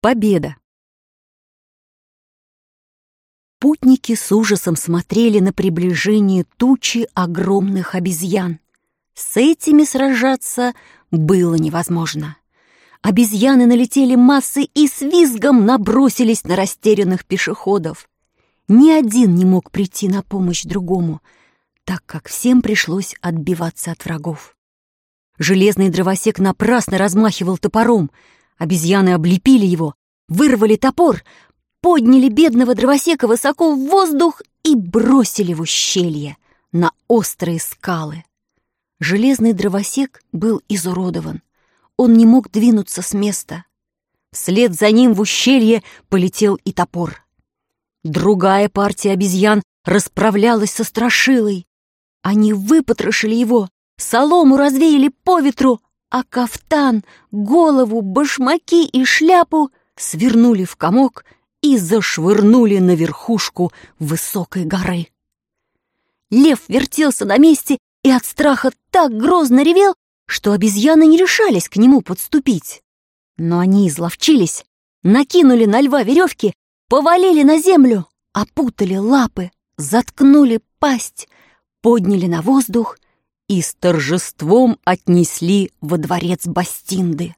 Победа! Путники с ужасом смотрели на приближение тучи огромных обезьян. С этими сражаться было невозможно. Обезьяны налетели массой и с визгом набросились на растерянных пешеходов. Ни один не мог прийти на помощь другому, так как всем пришлось отбиваться от врагов. Железный дровосек напрасно размахивал топором — Обезьяны облепили его, вырвали топор, подняли бедного дровосека высоко в воздух и бросили в ущелье на острые скалы. Железный дровосек был изуродован. Он не мог двинуться с места. Вслед за ним в ущелье полетел и топор. Другая партия обезьян расправлялась со страшилой. Они выпотрошили его, солому развеяли по ветру, а кафтан, голову, башмаки и шляпу свернули в комок и зашвырнули на верхушку высокой горы. Лев вертелся на месте и от страха так грозно ревел, что обезьяны не решались к нему подступить. Но они изловчились, накинули на льва веревки, повалили на землю, опутали лапы, заткнули пасть, подняли на воздух и с торжеством отнесли во дворец Бастинды.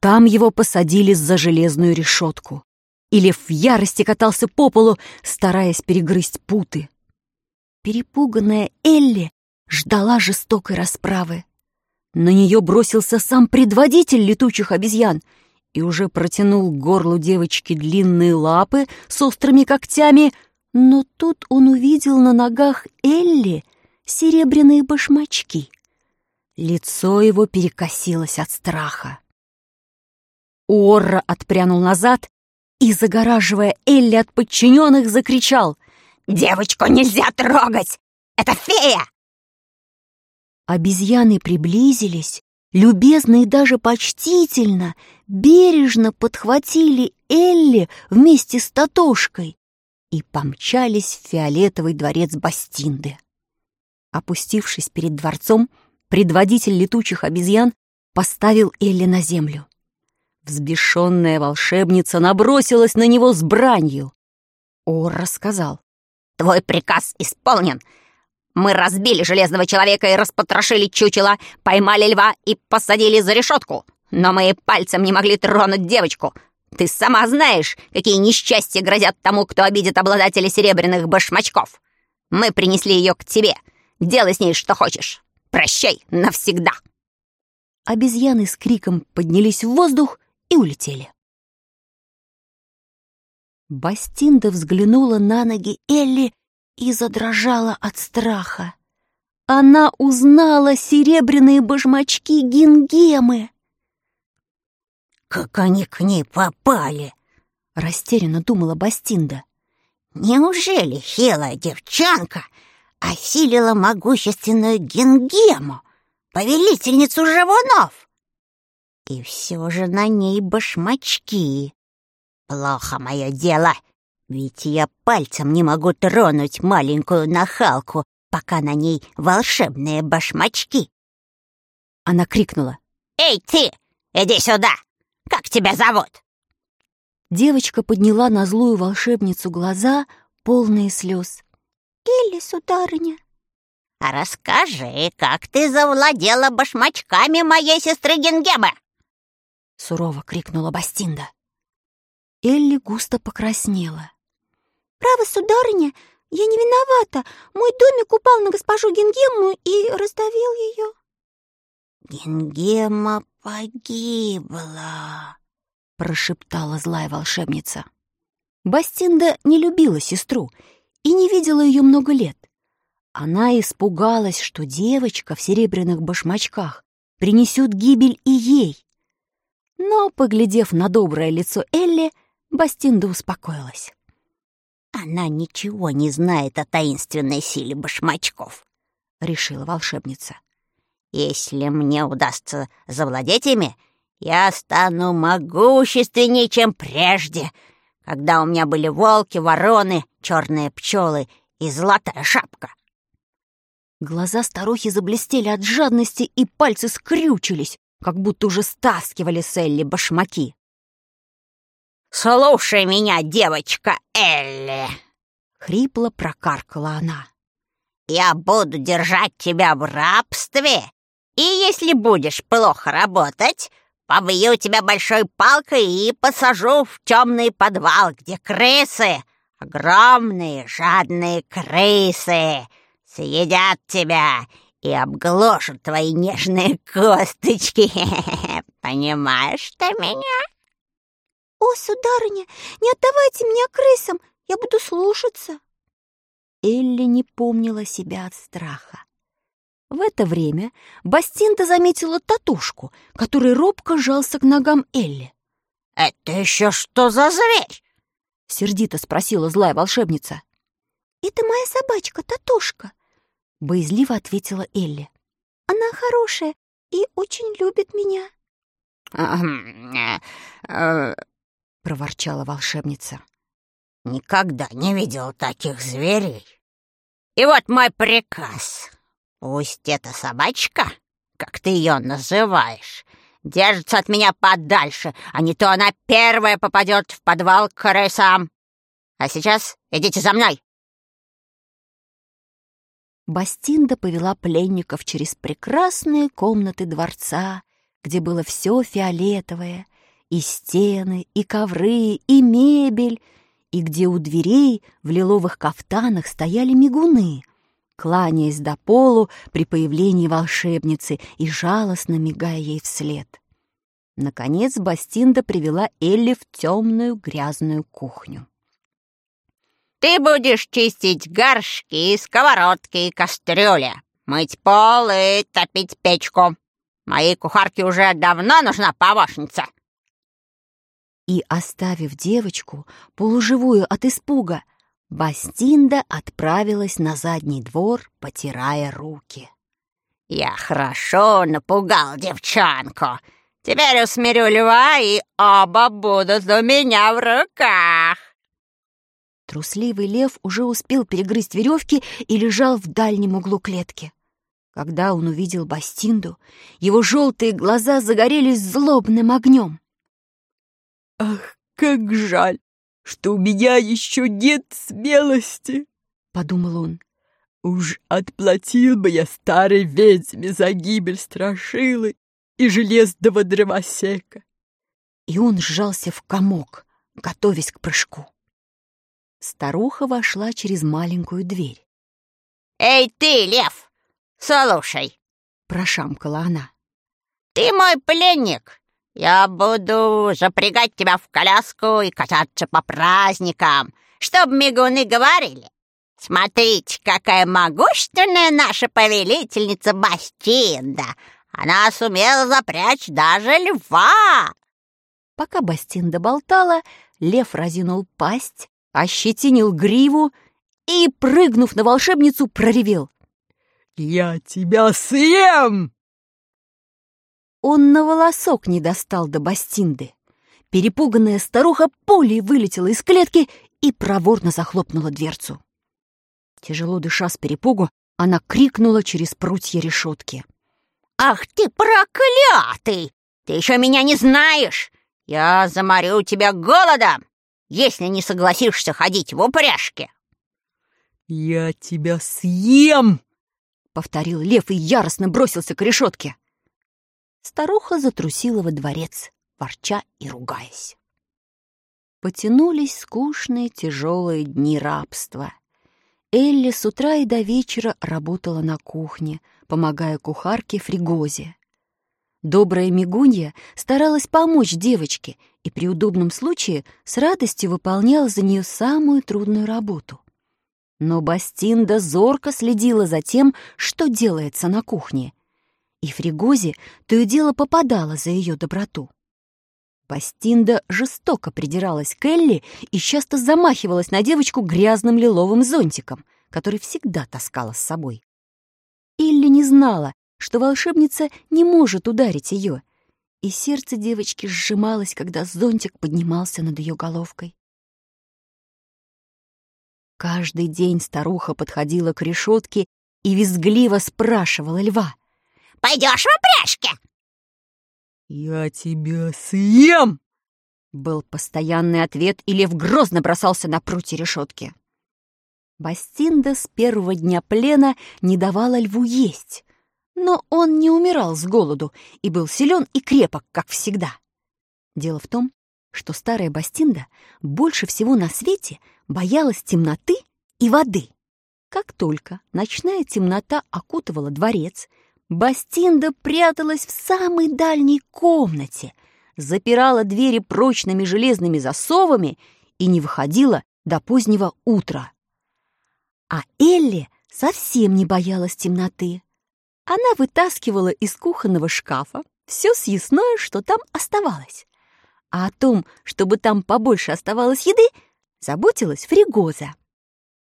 Там его посадили за железную решетку, и лев в ярости катался по полу, стараясь перегрызть путы. Перепуганная Элли ждала жестокой расправы. На нее бросился сам предводитель летучих обезьян и уже протянул к горлу девочки длинные лапы с острыми когтями, но тут он увидел на ногах Элли серебряные башмачки. Лицо его перекосилось от страха. Уорра отпрянул назад и, загораживая Элли от подчиненных, закричал «Девочку нельзя трогать! Это фея!» Обезьяны приблизились, любезно и даже почтительно, бережно подхватили Элли вместе с Татошкой и помчались в фиолетовый дворец Бастинды. Опустившись перед дворцом, предводитель летучих обезьян поставил Элли на землю. Взбешенная волшебница набросилась на него с бранью. Ор рассказал. «Твой приказ исполнен. Мы разбили железного человека и распотрошили чучело, поймали льва и посадили за решетку. Но мы пальцем не могли тронуть девочку. Ты сама знаешь, какие несчастья грозят тому, кто обидит обладателя серебряных башмачков. Мы принесли ее к тебе — Делай с ней что хочешь. Прощай навсегда!» Обезьяны с криком поднялись в воздух и улетели. Бастинда взглянула на ноги Элли и задрожала от страха. Она узнала серебряные башмачки Гингемы. «Как они к ней попали?» — растерянно думала Бастинда. «Неужели хилая девчонка осилила могущественную Гингему, повелительницу живунов. И все же на ней башмачки. Плохо мое дело, ведь я пальцем не могу тронуть маленькую нахалку, пока на ней волшебные башмачки. Она крикнула. «Эй, ты! Иди сюда! Как тебя зовут?» Девочка подняла на злую волшебницу глаза, полные слез. Элли, сударыня. А расскажи, как ты завладела башмачками моей сестры Гингемы? Сурово крикнула Бастинда. Элли густо покраснела. Право, сударыня, я не виновата. Мой домик упал на госпожу Гингему и раздавил ее. Гингема погибла, прошептала злая волшебница. Бастинда не любила сестру и не видела ее много лет. Она испугалась, что девочка в серебряных башмачках принесет гибель и ей. Но, поглядев на доброе лицо Элли, Бастинда успокоилась. «Она ничего не знает о таинственной силе башмачков», — решила волшебница. «Если мне удастся завладеть ими, я стану могущественнее, чем прежде, когда у меня были волки, вороны, черные пчелы и золотая шапка. Глаза старухи заблестели от жадности, и пальцы скрючились, как будто уже стаскивали с Элли башмаки. Слушай меня, девочка Элли!» Хрипло прокаркала она. «Я буду держать тебя в рабстве, и если будешь плохо работать, побью тебя большой палкой и посажу в темный подвал, где крысы, огромные жадные крысы, съедят тебя и обгложат твои нежные косточки. Понимаешь ты меня?» «О, сударыня, не отдавайте меня крысам, я буду слушаться!» Элли не помнила себя от страха. В это время Бастинта заметила татушку, который робко жался к ногам Элли. «Это еще что за зверь?» — сердито спросила злая волшебница. «Это моя собачка, татушка», — боязливо ответила Элли. «Она хорошая и очень любит меня». Э, — проворчала волшебница. «Никогда не видел таких зверей. И вот мой приказ. Пусть эта собачка, как ты ее называешь, держится от меня подальше, а не то она первая попадет в подвал к крысам. А сейчас идите за мной!» Бастинда повела пленников через прекрасные комнаты дворца, где было все фиолетовое, и стены, и ковры, и мебель, и где у дверей в лиловых кафтанах стояли мигуны, кланяясь до полу при появлении волшебницы и жалостно мигая ей вслед. Наконец Бастинда привела Элли в темную грязную кухню. «Ты будешь чистить горшки, сковородки и кастрюли, мыть пол и топить печку. Моей кухарке уже давно нужна помощница!» И, оставив девочку, полуживую от испуга, Бастинда отправилась на задний двор, потирая руки. «Я хорошо напугал девчонку. Теперь усмирю льва, и оба будут у меня в руках!» Трусливый лев уже успел перегрызть веревки и лежал в дальнем углу клетки. Когда он увидел Бастинду, его желтые глаза загорелись злобным огнем. «Ах, как жаль, что у меня еще нет смелости!» — подумал он. «Уж отплатил бы я старой ведьме за гибель страшилы и железного дровосека!» И он сжался в комок, готовясь к прыжку. Старуха вошла через маленькую дверь. «Эй ты, лев, слушай!» — прошамкала она. «Ты мой пленник, я буду запрягать тебя в коляску и кататься по праздникам, чтобы мигуны говорили. Смотрите, какая могущественная наша повелительница Бастинда! Она сумела запрячь даже льва!» Пока Бастинда болтала, лев разинул пасть, ощетинил гриву и, прыгнув на волшебницу, проревел. «Я тебя съем!» Он на волосок не достал до Бастинды. Перепуганная старуха пулей вылетела из клетки и проворно захлопнула дверцу. Тяжело дыша с перепугу, она крикнула через прутья решетки. «Ах ты проклятый! Ты еще меня не знаешь! Я заморю тебя голодом, если не согласишься ходить в упряжке!» «Я тебя съем!» — повторил лев и яростно бросился к решетке старуха затрусила во дворец, ворча и ругаясь. Потянулись скучные тяжелые дни рабства. Элли с утра и до вечера работала на кухне, помогая кухарке Фригозе. Добрая Мигунья старалась помочь девочке и при удобном случае с радостью выполняла за нее самую трудную работу. Но Бастинда зорко следила за тем, что делается на кухне, и Фригози то и дело попадала за ее доброту. Бастинда жестоко придиралась к Элли и часто замахивалась на девочку грязным лиловым зонтиком, который всегда таскала с собой. Элли не знала, что волшебница не может ударить ее, и сердце девочки сжималось, когда зонтик поднимался над ее головкой. Каждый день старуха подходила к решетке и визгливо спрашивала льва. Пойдешь в упряжке?» «Я тебя съем!» Был постоянный ответ, и лев грозно бросался на прутья решетки. Бастинда с первого дня плена не давала льву есть, но он не умирал с голоду и был силен и крепок, как всегда. Дело в том, что старая Бастинда больше всего на свете боялась темноты и воды. Как только ночная темнота окутывала дворец, Бастинда пряталась в самой дальней комнате, запирала двери прочными железными засовами и не выходила до позднего утра. А Элли совсем не боялась темноты. Она вытаскивала из кухонного шкафа все съестное, что там оставалось. А о том, чтобы там побольше оставалось еды, заботилась Фригоза.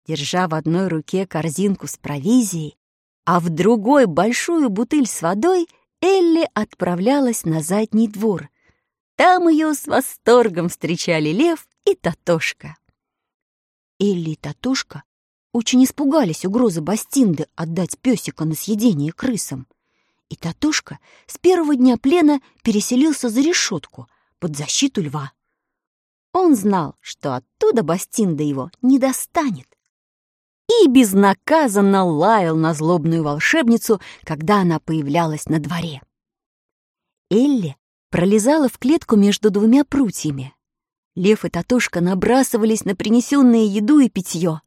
Держа в одной руке корзинку с провизией, а в другой большую бутыль с водой, Элли отправлялась на задний двор. Там ее с восторгом встречали Лев и Татошка. Элли и Татошка очень испугались угрозы Бастинды отдать песика на съедение крысам. И Татошка с первого дня плена переселился за решетку под защиту льва. Он знал, что оттуда Бастинда его не достанет. И безнаказанно лаял на злобную волшебницу, когда она появлялась на дворе. Элли пролезала в клетку между двумя прутьями. Лев и Татошка набрасывались на принесенные еду и питье.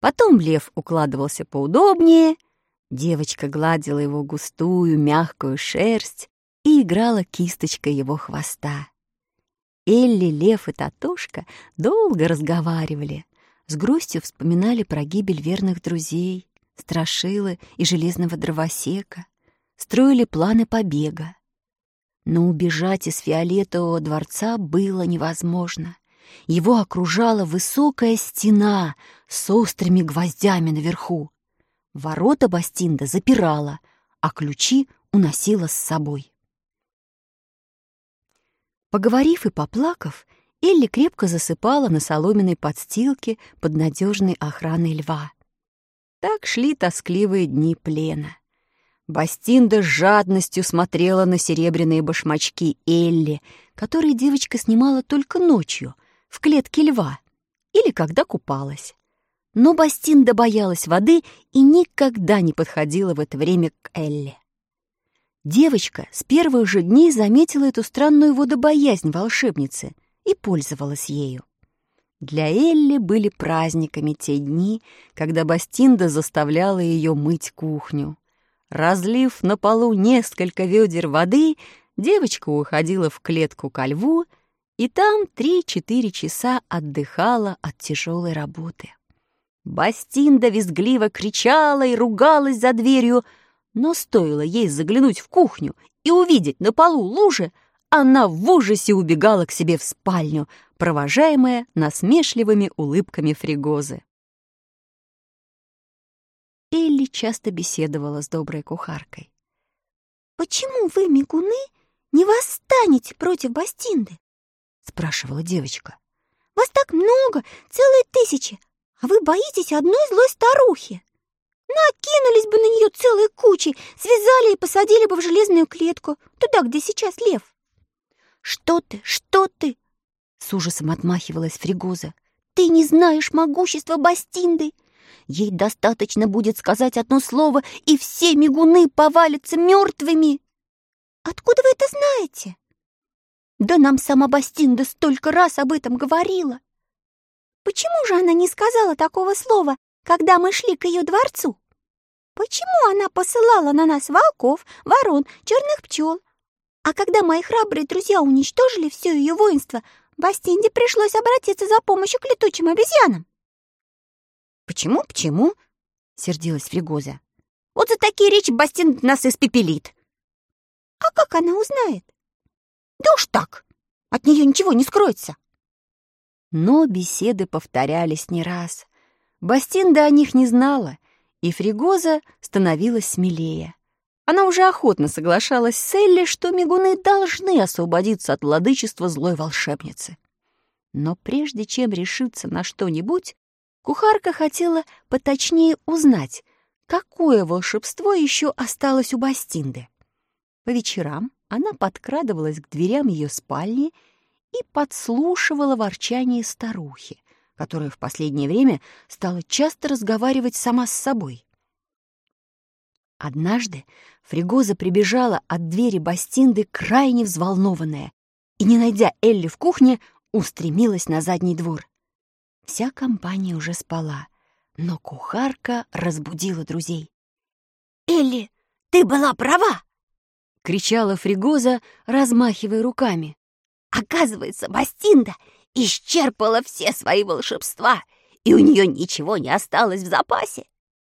Потом лев укладывался поудобнее, девочка гладила его густую, мягкую шерсть и играла кисточкой его хвоста. Элли, лев и Татушка долго разговаривали, с грустью вспоминали про гибель верных друзей, страшилы и железного дровосека, строили планы побега. Но убежать из фиолетового дворца было невозможно — его окружала высокая стена с острыми гвоздями наверху. Ворота Бастинда запирала, а ключи уносила с собой. Поговорив и поплакав, Элли крепко засыпала на соломенной подстилке под надежной охраной льва. Так шли тоскливые дни плена. Бастинда с жадностью смотрела на серебряные башмачки Элли, которые девочка снимала только ночью — в клетке льва или когда купалась. Но Бастинда боялась воды и никогда не подходила в это время к Элле. Девочка с первых же дней заметила эту странную водобоязнь волшебницы и пользовалась ею. Для Элли были праздниками те дни, когда Бастинда заставляла ее мыть кухню. Разлив на полу несколько ведер воды, девочка уходила в клетку ко льву и там три-четыре часа отдыхала от тяжелой работы. Бастинда визгливо кричала и ругалась за дверью, но стоило ей заглянуть в кухню и увидеть на полу лужи, она в ужасе убегала к себе в спальню, провожаемая насмешливыми улыбками фригозы. Элли часто беседовала с доброй кухаркой. «Почему вы, мигуны, не восстанете против Бастинды? — спрашивала девочка. «Вас так много, целые тысячи, а вы боитесь одной злой старухи. Накинулись бы на нее целой кучей, связали и посадили бы в железную клетку, туда, где сейчас лев». «Что ты, что ты?» — с ужасом отмахивалась Фригоза. «Ты не знаешь могущества Бастинды. Ей достаточно будет сказать одно слово, и все мигуны повалятся мертвыми». «Откуда вы это знаете?» Да нам сама Бастинда столько раз об этом говорила. Почему же она не сказала такого слова, когда мы шли к ее дворцу? Почему она посылала на нас волков, ворон, черных пчел? А когда мои храбрые друзья уничтожили все ее воинство, Бастинде пришлось обратиться за помощью к летучим обезьянам. «Почему, почему?» — сердилась Фригоза. «Вот за такие речи Бастинда нас испепелит». «А как она узнает?» Да уж так, от нее ничего не скроется. Но беседы повторялись не раз. Бастинда о них не знала, и Фригоза становилась смелее. Она уже охотно соглашалась с Элли, что мигуны должны освободиться от владычества злой волшебницы. Но прежде чем решиться на что-нибудь, кухарка хотела поточнее узнать, какое волшебство еще осталось у Бастинды. По вечерам она подкрадывалась к дверям ее спальни и подслушивала ворчание старухи, которая в последнее время стала часто разговаривать сама с собой. Однажды Фригоза прибежала от двери Бастинды крайне взволнованная и, не найдя Элли в кухне, устремилась на задний двор. Вся компания уже спала, но кухарка разбудила друзей. «Элли, ты была права!» — кричала Фригоза, размахивая руками. «Оказывается, Бастинда исчерпала все свои волшебства, и у нее ничего не осталось в запасе.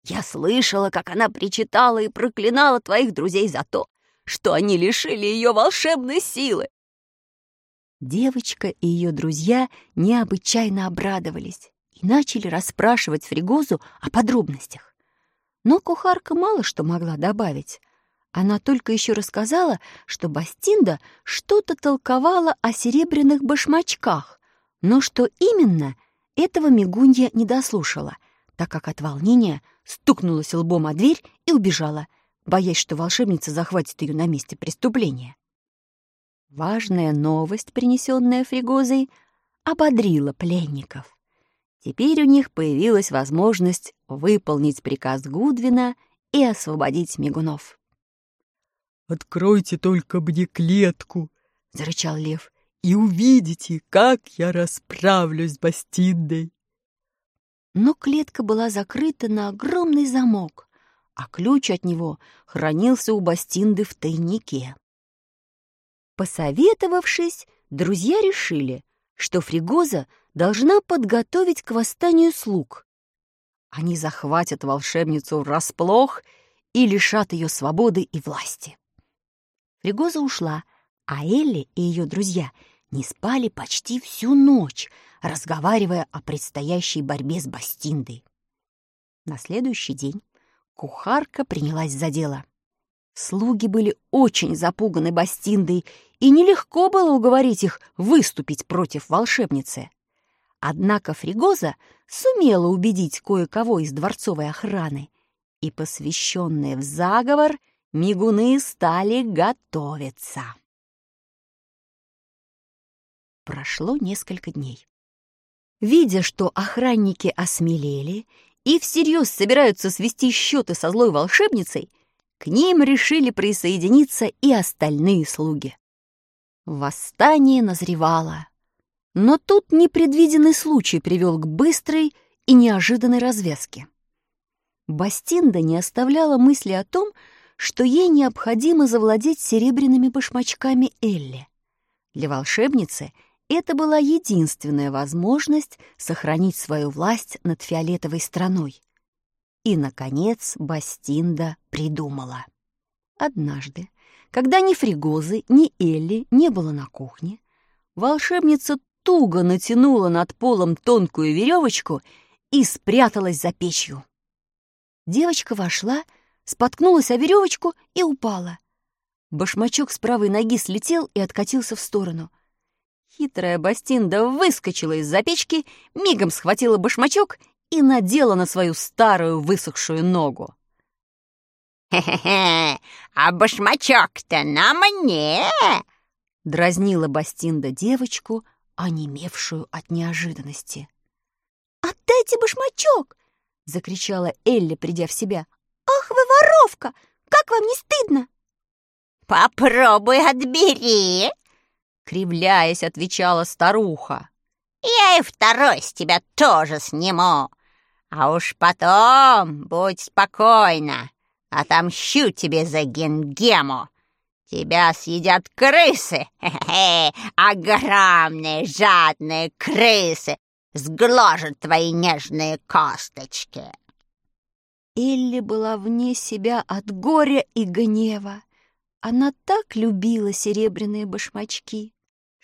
Я слышала, как она причитала и проклинала твоих друзей за то, что они лишили ее волшебной силы. Девочка и ее друзья необычайно обрадовались и начали расспрашивать Фригозу о подробностях. Но кухарка мало что могла добавить. Она только еще рассказала, что Бастинда что-то толковала о серебряных башмачках, но что именно, этого Мигунья не дослушала, так как от волнения стукнулась лбом о дверь и убежала, боясь, что волшебница захватит ее на месте преступления. Важная новость, принесенная Фригозой, ободрила пленников. Теперь у них появилась возможность выполнить приказ Гудвина и освободить мигунов. «Откройте только мне клетку!» — зарычал лев. «И увидите, как я расправлюсь с Бастиндой!» Но клетка была закрыта на огромный замок, а ключ от него хранился у Бастинды в тайнике. Посоветовавшись, друзья решили, что Фригоза должна подготовить к восстанию слуг. Они захватят волшебницу врасплох и лишат ее свободы и власти. Фригоза ушла, а Элли и ее друзья не спали почти всю ночь, разговаривая о предстоящей борьбе с Бастиндой. На следующий день кухарка принялась за дело. Слуги были очень запуганы Бастиндой, и нелегко было уговорить их выступить против волшебницы. Однако Фригоза сумела убедить кое-кого из дворцовой охраны, и, посвященные в заговор, мигуны стали готовиться. Прошло несколько дней. Видя, что охранники осмелели и всерьез собираются свести счеты со злой волшебницей, к ним решили присоединиться и остальные слуги. Восстание назревало. Но тут непредвиденный случай привел к быстрой и неожиданной развязке. Бастинда не оставляла мысли о том, что ей необходимо завладеть серебряными башмачками Элли. Для волшебницы — это была единственная возможность сохранить свою власть над фиолетовой страной. И, наконец, Бастинда придумала. Однажды, когда ни Фригозы, ни Элли не было на кухне, волшебница туго натянула над полом тонкую веревочку и спряталась за печью. Девочка вошла, споткнулась о веревочку и упала. Башмачок с правой ноги слетел и откатился в сторону. Хитрая Бастинда выскочила из-за печки, мигом схватила башмачок и надела на свою старую высохшую ногу. «Хе-хе-хе, а башмачок-то на мне!» Дразнила Бастинда девочку, онемевшую от неожиданности. «Отдайте башмачок!» — закричала Элли, придя в себя. «Ах вы воровка! Как вам не стыдно?» «Попробуй отбери!» Кривляясь, отвечала старуха. «Я и второй с тебя тоже сниму. А уж потом будь спокойна, отомщу тебе за генгему. Тебя съедят крысы, хе-хе, огромные жадные крысы, сгложат твои нежные косточки». Элли была вне себя от горя и гнева. Она так любила серебряные башмачки.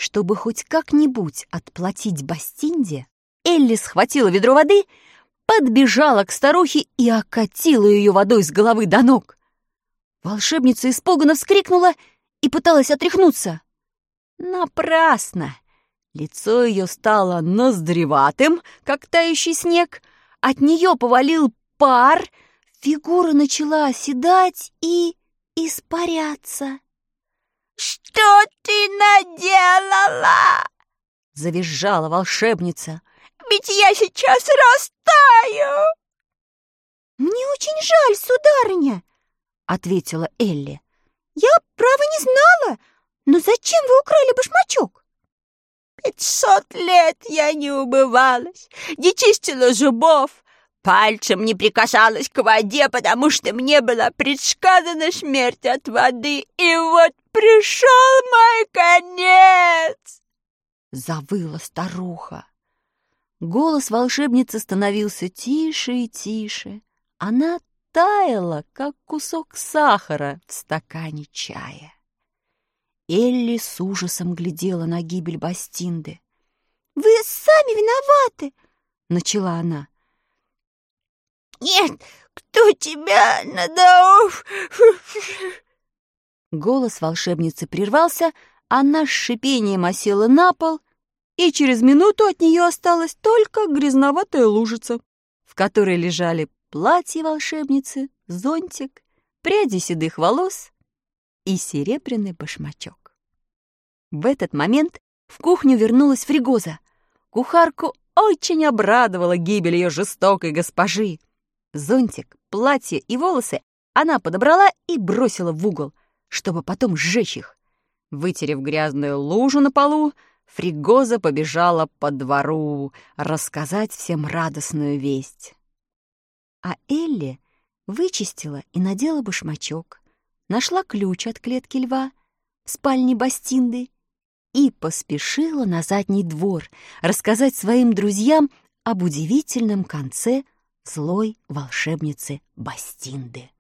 Чтобы хоть как-нибудь отплатить Бастинде, Элли схватила ведро воды, подбежала к старухе и окатила ее водой с головы до ног. Волшебница испуганно вскрикнула и пыталась отряхнуться. Напрасно! Лицо ее стало ноздреватым, как тающий снег, от нее повалил пар, фигура начала оседать и испаряться. «Что ты наделала?» — завизжала волшебница. «Ведь я сейчас растаю!» «Мне очень жаль, сударыня!» — ответила Элли. «Я, право, не знала, но зачем вы украли башмачок?» «Пятьсот лет я не убывалась, не чистила зубов, пальцем не прикасалась к воде, потому что мне была предсказана смерть от воды, и вот пришел мой конец!» Завыла старуха. Голос волшебницы становился тише и тише. Она таяла, как кусок сахара в стакане чая. Элли с ужасом глядела на гибель Бастинды. «Вы сами виноваты!» — начала она. «Нет, кто тебя надоув?» Голос волшебницы прервался, она с шипением осела на пол, и через минуту от нее осталась только грязноватая лужица, в которой лежали платье волшебницы, зонтик, пряди седых волос и серебряный башмачок. В этот момент в кухню вернулась Фригоза. Кухарку очень обрадовала гибель ее жестокой госпожи. Зонтик, платье и волосы она подобрала и бросила в угол, чтобы потом сжечь их. Вытерев грязную лужу на полу, Фригоза побежала по двору рассказать всем радостную весть. А Элли вычистила и надела башмачок, нашла ключ от клетки льва в спальне Бастинды и поспешила на задний двор рассказать своим друзьям об удивительном конце злой волшебницы Бастинды.